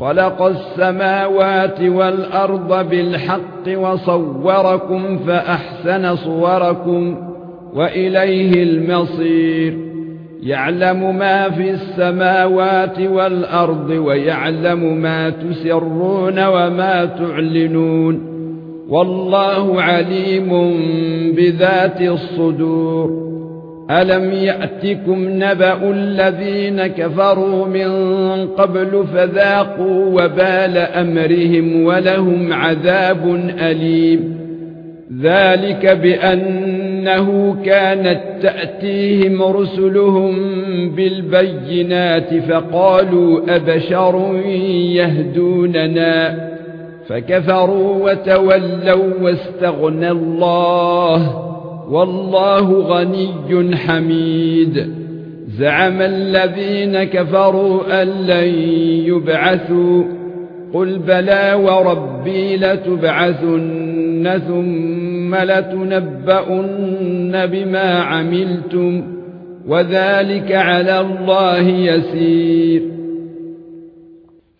خلق السماوات والأرض بالحق وصوركم فأحسن صوركم وإليه المصير. يعلم ما في السماوات والأرض ويعلم ما تسرون وما تعلنون. والله عليم بذات الصدور. ألم يأتكم نبأ الذين كفروا من قبل فذاقوا وبال أمرهم ولهم عذاب أليم ذلك بأنه كانت تأتيهم رسلهم بالبينات فقالوا أبشر يهدوننا فكفروا وتولوا واستغنى الله والله غني حميد. زعم الذين كفروا أن لن يبعثوا. قل بلى وربي لتبعثن ثم لتنبؤن بما عملتم. وذلك على الله يسير.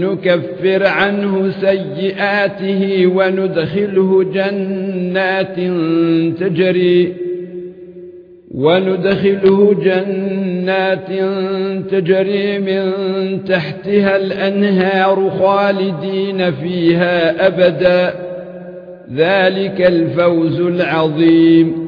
نكفر عنه سيئاته وندخله جنات تجري وندخله جنات تجري من تحتها الأنهار خالدين فيها أبدا. ذلك الفوز العظيم.